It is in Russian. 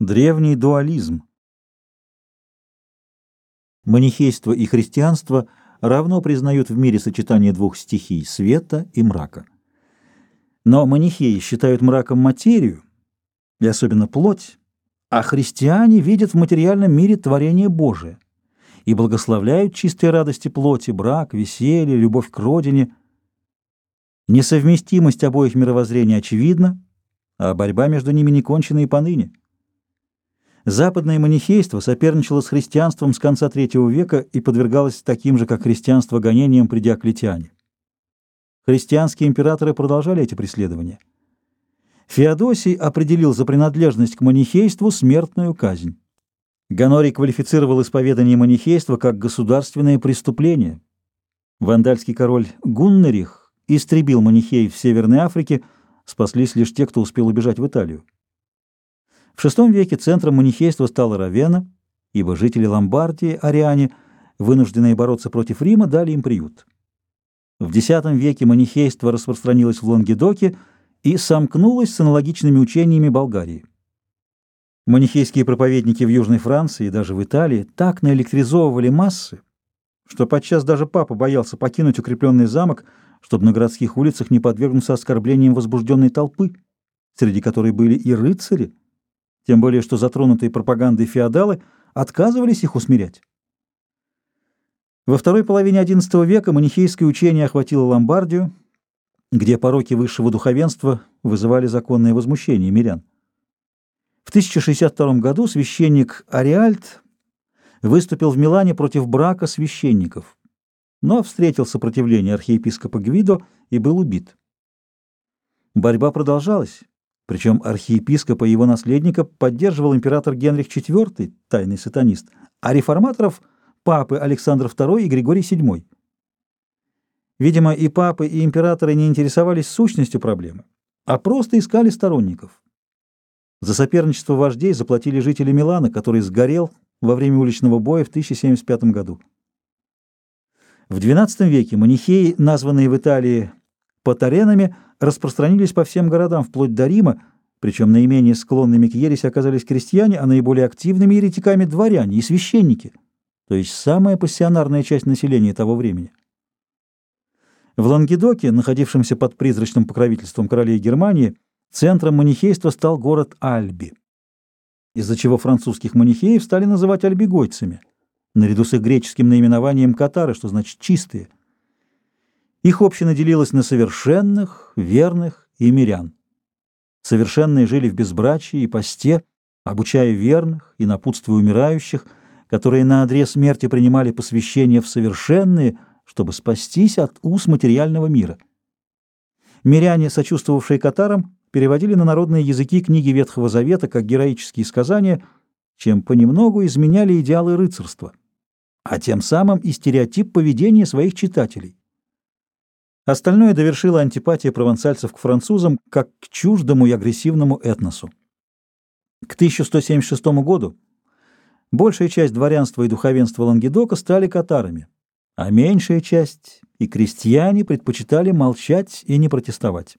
Древний дуализм. Манихейство и христианство равно признают в мире сочетание двух стихий – света и мрака. Но манихеи считают мраком материю, и особенно плоть, а христиане видят в материальном мире творение Божие и благословляют чистые радости плоти, брак, веселье, любовь к родине. Несовместимость обоих мировоззрений очевидна, а борьба между ними не кончена и поныне. Западное манихейство соперничало с христианством с конца III века и подвергалось таким же, как христианство, гонениям при Диоклетиане. Христианские императоры продолжали эти преследования. Феодосий определил за принадлежность к манихейству смертную казнь. Гонорий квалифицировал исповедание манихейства как государственное преступление. Вандальский король Гуннерих истребил манихеев в Северной Африке, спаслись лишь те, кто успел убежать в Италию. В VI веке центром манихейства стала Равена, ибо жители Ломбардии, ариане, вынужденные бороться против Рима, дали им приют. В X веке манихейство распространилось в Лангедоке и сомкнулось с аналогичными учениями Болгарии. Манихейские проповедники в Южной Франции и даже в Италии так наэлектризовывали массы, что подчас даже папа боялся покинуть укрепленный замок, чтобы на городских улицах не подвергнуться оскорблениям возбужденной толпы, среди которой были и рыцари, тем более что затронутые пропагандой феодалы отказывались их усмирять. Во второй половине XI века манихейское учение охватило Ломбардию, где пороки высшего духовенства вызывали законное возмущение мирян. В 1062 году священник Ариальт выступил в Милане против брака священников, но встретил сопротивление архиепископа Гвидо и был убит. Борьба продолжалась. Причем архиепископа и его наследника поддерживал император Генрих IV, тайный сатанист, а реформаторов – папы Александр II и Григорий VII. Видимо, и папы, и императоры не интересовались сущностью проблемы, а просто искали сторонников. За соперничество вождей заплатили жители Милана, который сгорел во время уличного боя в 1075 году. В XII веке манихеи, названные в Италии патаренами, распространились по всем городам, вплоть до Рима, причем наименее склонными к ереси оказались крестьяне, а наиболее активными еретиками – дворяне и священники, то есть самая пассионарная часть населения того времени. В Лангедоке, находившемся под призрачным покровительством королей Германии, центром манихейства стал город Альби, из-за чего французских манихеев стали называть альбигойцами, наряду с их греческим наименованием «катары», что значит «чистые». Их община делилась на совершенных, верных и мирян. Совершенные жили в безбрачии и посте, обучая верных и напутствуя умирающих, которые на одре смерти принимали посвящение в совершенные, чтобы спастись от уз материального мира. Миряне, сочувствовавшие катарам, переводили на народные языки книги Ветхого Завета как героические сказания, чем понемногу изменяли идеалы рыцарства, а тем самым и стереотип поведения своих читателей. Остальное довершила антипатия провансальцев к французам как к чуждому и агрессивному этносу. К 1176 году большая часть дворянства и духовенства Лангедока стали катарами, а меньшая часть и крестьяне предпочитали молчать и не протестовать.